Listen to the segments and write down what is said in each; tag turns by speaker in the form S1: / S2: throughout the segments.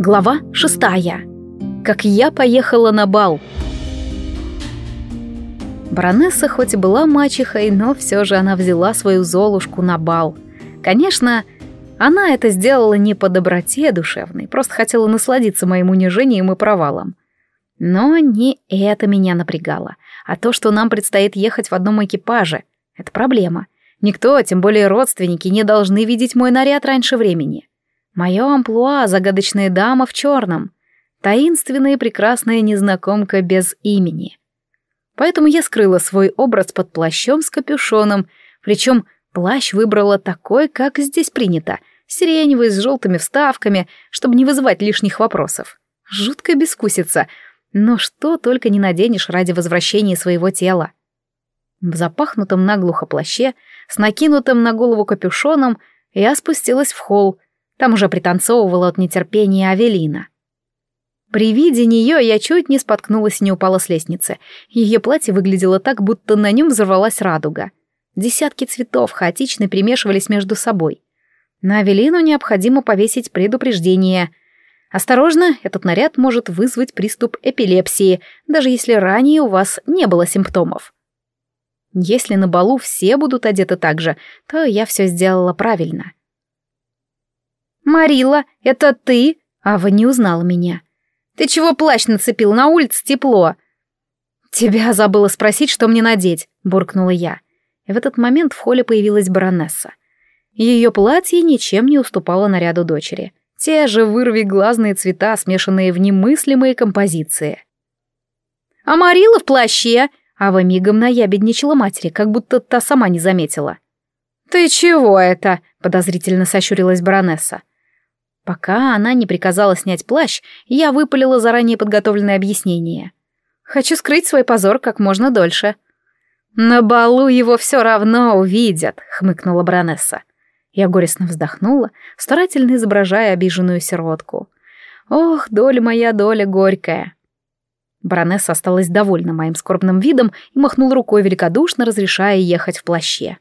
S1: Глава шестая. Как я поехала на бал. Баронесса хоть и была мачехой, но все же она взяла свою Золушку на бал. Конечно, она это сделала не по доброте душевной, просто хотела насладиться моим унижением и провалом. Но не это меня напрягало, а то, что нам предстоит ехать в одном экипаже. Это проблема. Никто, тем более родственники, не должны видеть мой наряд раньше времени. Мое амплуа — загадочная дама в черном, таинственная и прекрасная незнакомка без имени. Поэтому я скрыла свой образ под плащом с капюшоном, причем плащ выбрала такой, как здесь принято, сиреневый с желтыми вставками, чтобы не вызывать лишних вопросов. Жуткая бескусица, но что только не наденешь ради возвращения своего тела. В запахнутом наглухо плаще, с накинутым на голову капюшоном, я спустилась в холл, там уже пританцовывала от нетерпения Авелина. При виде нее я чуть не споткнулась и не упала с лестницы. Ее платье выглядело так, будто на нем взорвалась радуга. Десятки цветов хаотично перемешивались между собой. На Авелину необходимо повесить предупреждение. Осторожно, этот наряд может вызвать приступ эпилепсии, даже если ранее у вас не было симптомов. Если на балу все будут одеты так же, то я все сделала правильно. «Марила, это ты?» Ава не узнала меня. «Ты чего плащ нацепил? На улице тепло». «Тебя забыла спросить, что мне надеть», — буркнула я. В этот момент в холле появилась баронесса. Ее платье ничем не уступало наряду дочери. Те же вырви глазные цвета, смешанные в немыслимые композиции. «А Марила в плаще!» Ава мигом наябедничала матери, как будто та сама не заметила. «Ты чего это?» — подозрительно сощурилась баронесса. Пока она не приказала снять плащ, я выпалила заранее подготовленное объяснение. Хочу скрыть свой позор как можно дольше. «На балу его все равно увидят», — хмыкнула баронесса. Я горестно вздохнула, старательно изображая обиженную сиротку. «Ох, доля моя, доля горькая». Баронесса осталась довольна моим скорбным видом и махнула рукой великодушно, разрешая ехать в плаще.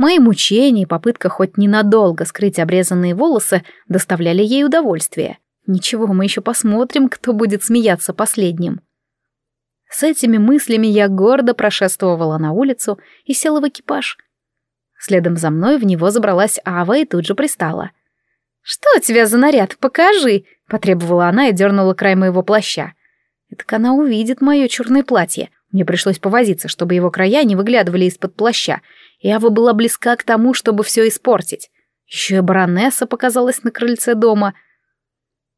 S1: Мои мучения и попытка хоть ненадолго скрыть обрезанные волосы доставляли ей удовольствие. Ничего, мы еще посмотрим, кто будет смеяться последним. С этими мыслями я гордо прошествовала на улицу и села в экипаж. Следом за мной в него забралась Ава и тут же пристала. «Что у тебя за наряд? Покажи!» — потребовала она и дернула край моего плаща. «Так она увидит мое черное платье. Мне пришлось повозиться, чтобы его края не выглядывали из-под плаща, Ява была близка к тому, чтобы все испортить. Еще и баронесса показалась на крыльце дома.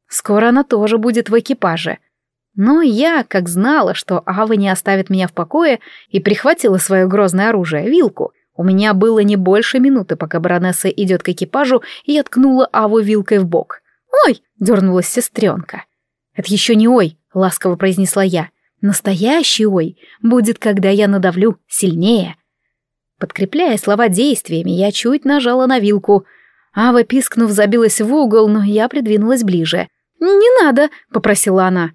S1: Скоро она тоже будет в экипаже. Но я, как знала, что Ава не оставит меня в покое, и прихватила свое грозное оружие — вилку. У меня было не больше минуты, пока баронесса идет к экипажу, и я ткнула Аву вилкой в бок. «Ой!» — дернулась сестренка. «Это еще не ой!» — ласково произнесла я. «Настоящий ой будет, когда я надавлю сильнее». Подкрепляя слова действиями, я чуть нажала на вилку. Ава, пискнув, забилась в угол, но я придвинулась ближе. «Не надо», — попросила она.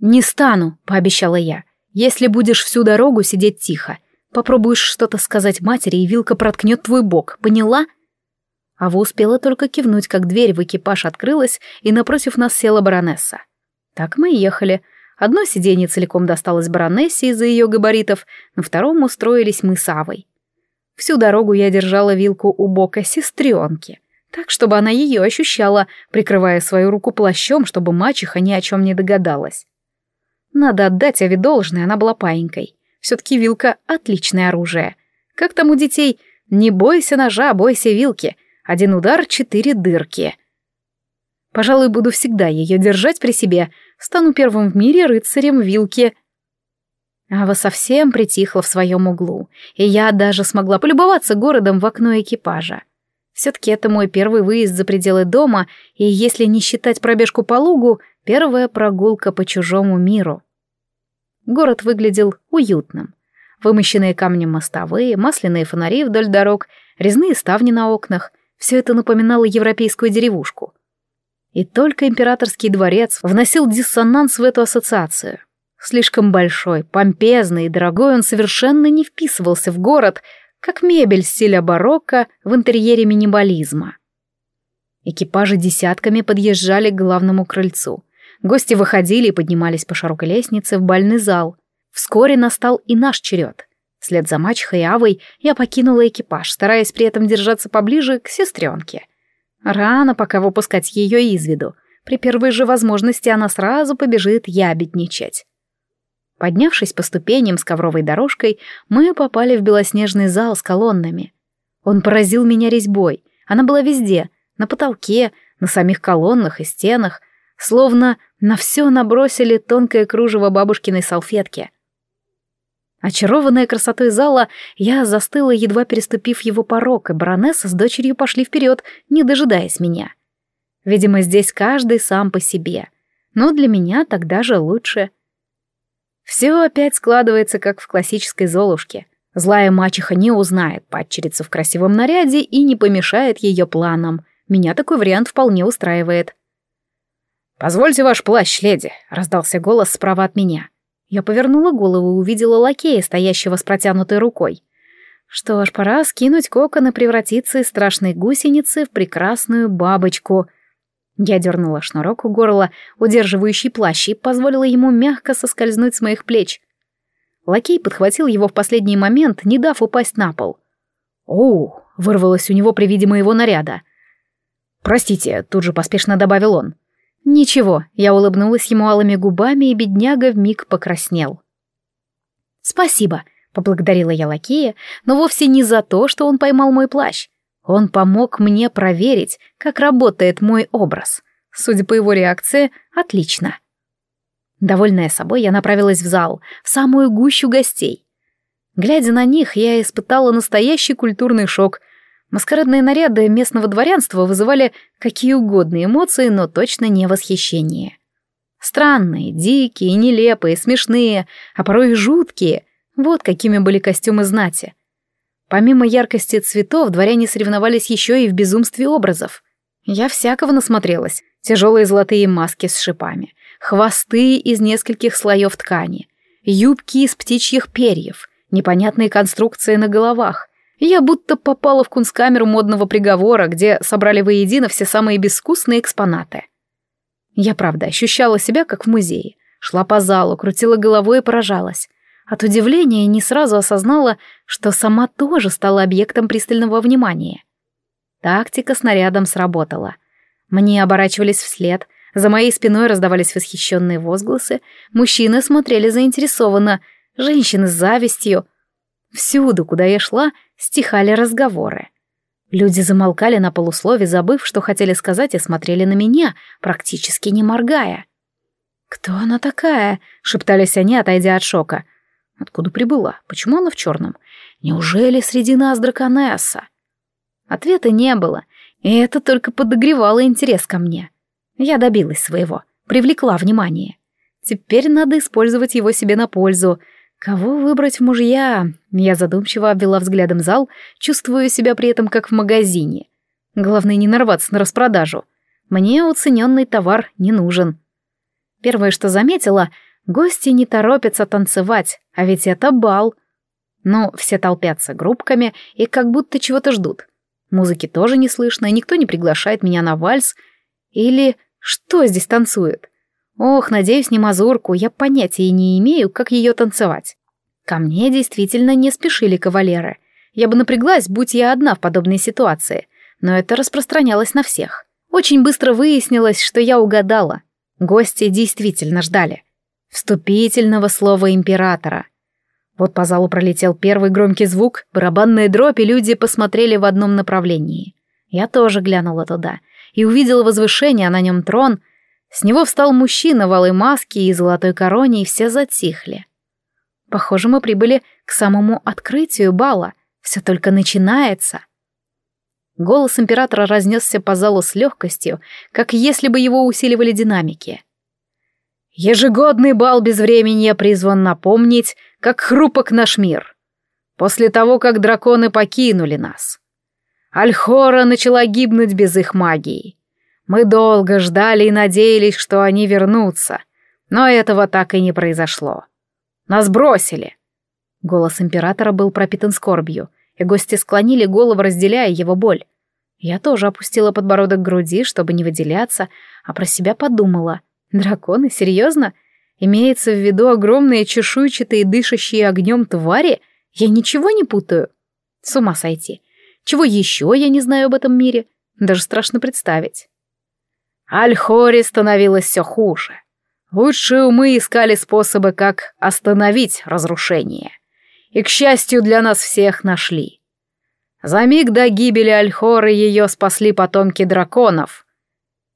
S1: «Не стану», — пообещала я. «Если будешь всю дорогу сидеть тихо, попробуешь что-то сказать матери, и вилка проткнет твой бок, поняла?» Ава успела только кивнуть, как дверь в экипаж открылась, и напротив нас села баронесса. Так мы и ехали. Одно сиденье целиком досталось баронессе из-за ее габаритов, на втором устроились мы с Авой. Всю дорогу я держала вилку у бока сестренки, так, чтобы она ее ощущала, прикрывая свою руку плащом, чтобы мачеха ни о чем не догадалась. Надо отдать Аве должное, она была паинькой. Все-таки вилка — отличное оружие. Как там у детей? Не бойся ножа, бойся вилки. Один удар — четыре дырки. Пожалуй, буду всегда ее держать при себе. Стану первым в мире рыцарем вилки — Ава совсем притихла в своем углу, и я даже смогла полюбоваться городом в окно экипажа. Все-таки это мой первый выезд за пределы дома, и если не считать пробежку по лугу, первая прогулка по чужому миру. Город выглядел уютным. Вымощенные камнем мостовые, масляные фонари вдоль дорог, резные ставни на окнах — все это напоминало европейскую деревушку. И только императорский дворец вносил диссонанс в эту ассоциацию — Слишком большой, помпезный и дорогой он совершенно не вписывался в город, как мебель стиля барокко в интерьере минимализма. Экипажи десятками подъезжали к главному крыльцу. Гости выходили и поднимались по широкой лестнице в бальный зал. Вскоре настал и наш черед. Вслед за мачехой и Авой я покинула экипаж, стараясь при этом держаться поближе к сестренке. Рано пока выпускать ее из виду. При первой же возможности она сразу побежит ябедничать. Поднявшись по ступеням с ковровой дорожкой, мы попали в белоснежный зал с колоннами. Он поразил меня резьбой. Она была везде, на потолке, на самих колоннах и стенах, словно на все набросили тонкое кружево бабушкиной салфетки. Очарованная красотой зала, я застыла, едва переступив его порог, и баронесса с дочерью пошли вперед, не дожидаясь меня. Видимо, здесь каждый сам по себе. Но для меня тогда же лучше. Все опять складывается, как в классической «Золушке». Злая мачеха не узнает падчерицу в красивом наряде и не помешает ее планам. Меня такой вариант вполне устраивает. «Позвольте ваш плащ, леди», — раздался голос справа от меня. Я повернула голову и увидела лакея, стоящего с протянутой рукой. Что ж, пора скинуть кокон и превратиться из страшной гусеницы в прекрасную бабочку. Я дернула шнурок у горла, удерживающий плащ, и позволила ему мягко соскользнуть с моих плеч. Лакей подхватил его в последний момент, не дав упасть на пол. «Оу!» — вырвалось у него при виде моего наряда. «Простите», — тут же поспешно добавил он. «Ничего», — я улыбнулась ему алыми губами, и бедняга вмиг покраснел. «Спасибо», — поблагодарила я лакея, но вовсе не за то, что он поймал мой плащ. Он помог мне проверить, как работает мой образ. Судя по его реакции, отлично. Довольная собой, я направилась в зал, в самую гущу гостей. Глядя на них, я испытала настоящий культурный шок — Маскарадные наряды местного дворянства вызывали какие угодно эмоции, но точно не восхищение. Странные, дикие, нелепые, смешные, а порой и жуткие. Вот какими были костюмы знати. Помимо яркости цветов, дворяне соревновались еще и в безумстве образов. Я всякого насмотрелась. Тяжелые золотые маски с шипами, хвосты из нескольких слоев ткани, юбки из птичьих перьев, непонятные конструкции на головах, я будто попала в кунсткамеру модного приговора, где собрали воедино все самые безвкусные экспонаты. Я, правда, ощущала себя как в музее. Шла по залу, крутила головой и поражалась. От удивления не сразу осознала, что сама тоже стала объектом пристального внимания. Тактика снарядом сработала. Мне оборачивались вслед, за моей спиной раздавались восхищенные возгласы, мужчины смотрели заинтересованно, женщины с завистью. Всюду, куда я шла, стихали разговоры. Люди замолкали на полуслове, забыв, что хотели сказать, и смотрели на меня, практически не моргая. «Кто она такая?» — шептались они, отойдя от шока. «Откуда прибыла? Почему она в черном? Неужели среди нас драконесса?» Ответа не было, и это только подогревало интерес ко мне. Я добилась своего, привлекла внимание. Теперь надо использовать его себе на пользу — Кого выбрать в мужья? Я задумчиво обвела взглядом зал, чувствуя себя при этом как в магазине. Главное не нарваться на распродажу. Мне уцененный товар не нужен. Первое, что заметила, гости не торопятся танцевать, а ведь это бал. Но все толпятся группками и как будто чего-то ждут. Музыки тоже не слышно, и никто не приглашает меня на вальс. Или что здесь танцует? Ох, надеюсь, не мазурку, я понятия не имею, как ее танцевать. Ко мне действительно не спешили кавалеры. Я бы напряглась, будь я одна в подобной ситуации, но это распространялось на всех. Очень быстро выяснилось, что я угадала. Гости действительно ждали. Вступительного слова императора. Вот по залу пролетел первый громкий звук, барабанная дробь, и люди посмотрели в одном направлении. Я тоже глянула туда и увидела возвышение, а на нем трон — с него встал мужчина в алой маске и золотой короне, и все затихли. Похоже, мы прибыли к самому открытию бала. Все только начинается. Голос императора разнесся по залу с легкостью, как если бы его усиливали динамики. Ежегодный бал безвременья призван напомнить, как хрупок наш мир. После того, как драконы покинули нас. Альхора начала гибнуть без их магии. Мы долго ждали и надеялись, что они вернутся, но этого так и не произошло. Нас бросили. Голос императора был пропитан скорбью, и гости склонили голову, разделяя его боль. Я тоже опустила подбородок к груди, чтобы не выделяться, а про себя подумала. Драконы, серьезно? Имеется в виду огромные чешуйчатые дышащие огнем твари? Я ничего не путаю? С ума сойти. Чего еще я не знаю об этом мире? Даже страшно представить. Альхори становилось все хуже. Лучшие умы искали способы, как остановить разрушение. И, к счастью, для нас всех нашли. За миг до гибели Альхоры ее спасли потомки драконов.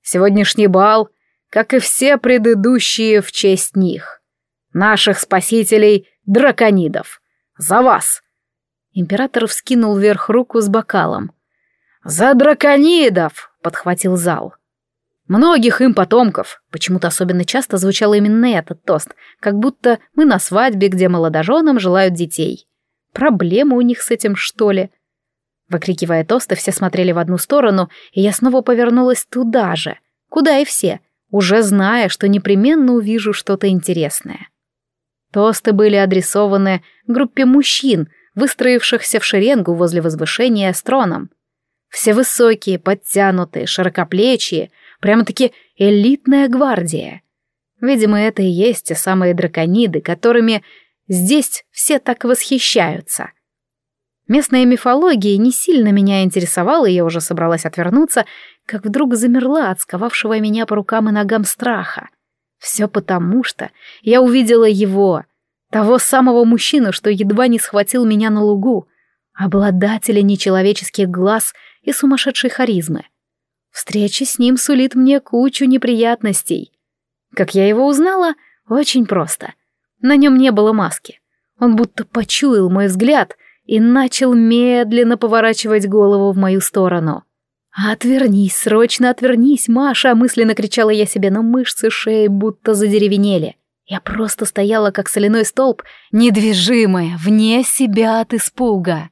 S1: Сегодняшний бал, как и все предыдущие в честь них. Наших спасителей — драконидов. За вас!» Император вскинул вверх руку с бокалом. «За драконидов!» — подхватил зал. Многих им потомков. Почему-то особенно часто звучал именно этот тост, как будто мы на свадьбе, где молодоженам желают детей. Проблема у них с этим, что ли? Выкрикивая тосты, все смотрели в одну сторону, и я снова повернулась туда же, куда и все, уже зная, что непременно увижу что-то интересное. Тосты были адресованы группе мужчин, выстроившихся в шеренгу возле возвышения с троном. Все высокие, подтянутые, широкоплечие, прямо-таки элитная гвардия. Видимо, это и есть те самые дракониды, которыми здесь все так восхищаются. Местная мифология не сильно меня интересовала, и я уже собралась отвернуться, как вдруг замерла от сковавшего меня по рукам и ногам страха. Все потому, что я увидела его, того самого мужчину, что едва не схватил меня на лугу, обладателя нечеловеческих глаз и сумасшедшей харизмы. Встреча с ним сулит мне кучу неприятностей. Как я его узнала? Очень просто. На нем не было маски. Он будто почуял мой взгляд — и начал медленно поворачивать голову в мою сторону. «Отвернись, срочно отвернись, Маша!» — мысленно кричала я себе, но мышцы шеи будто задеревенели. Я просто стояла, как соляной столб, недвижимая, вне себя от испуга.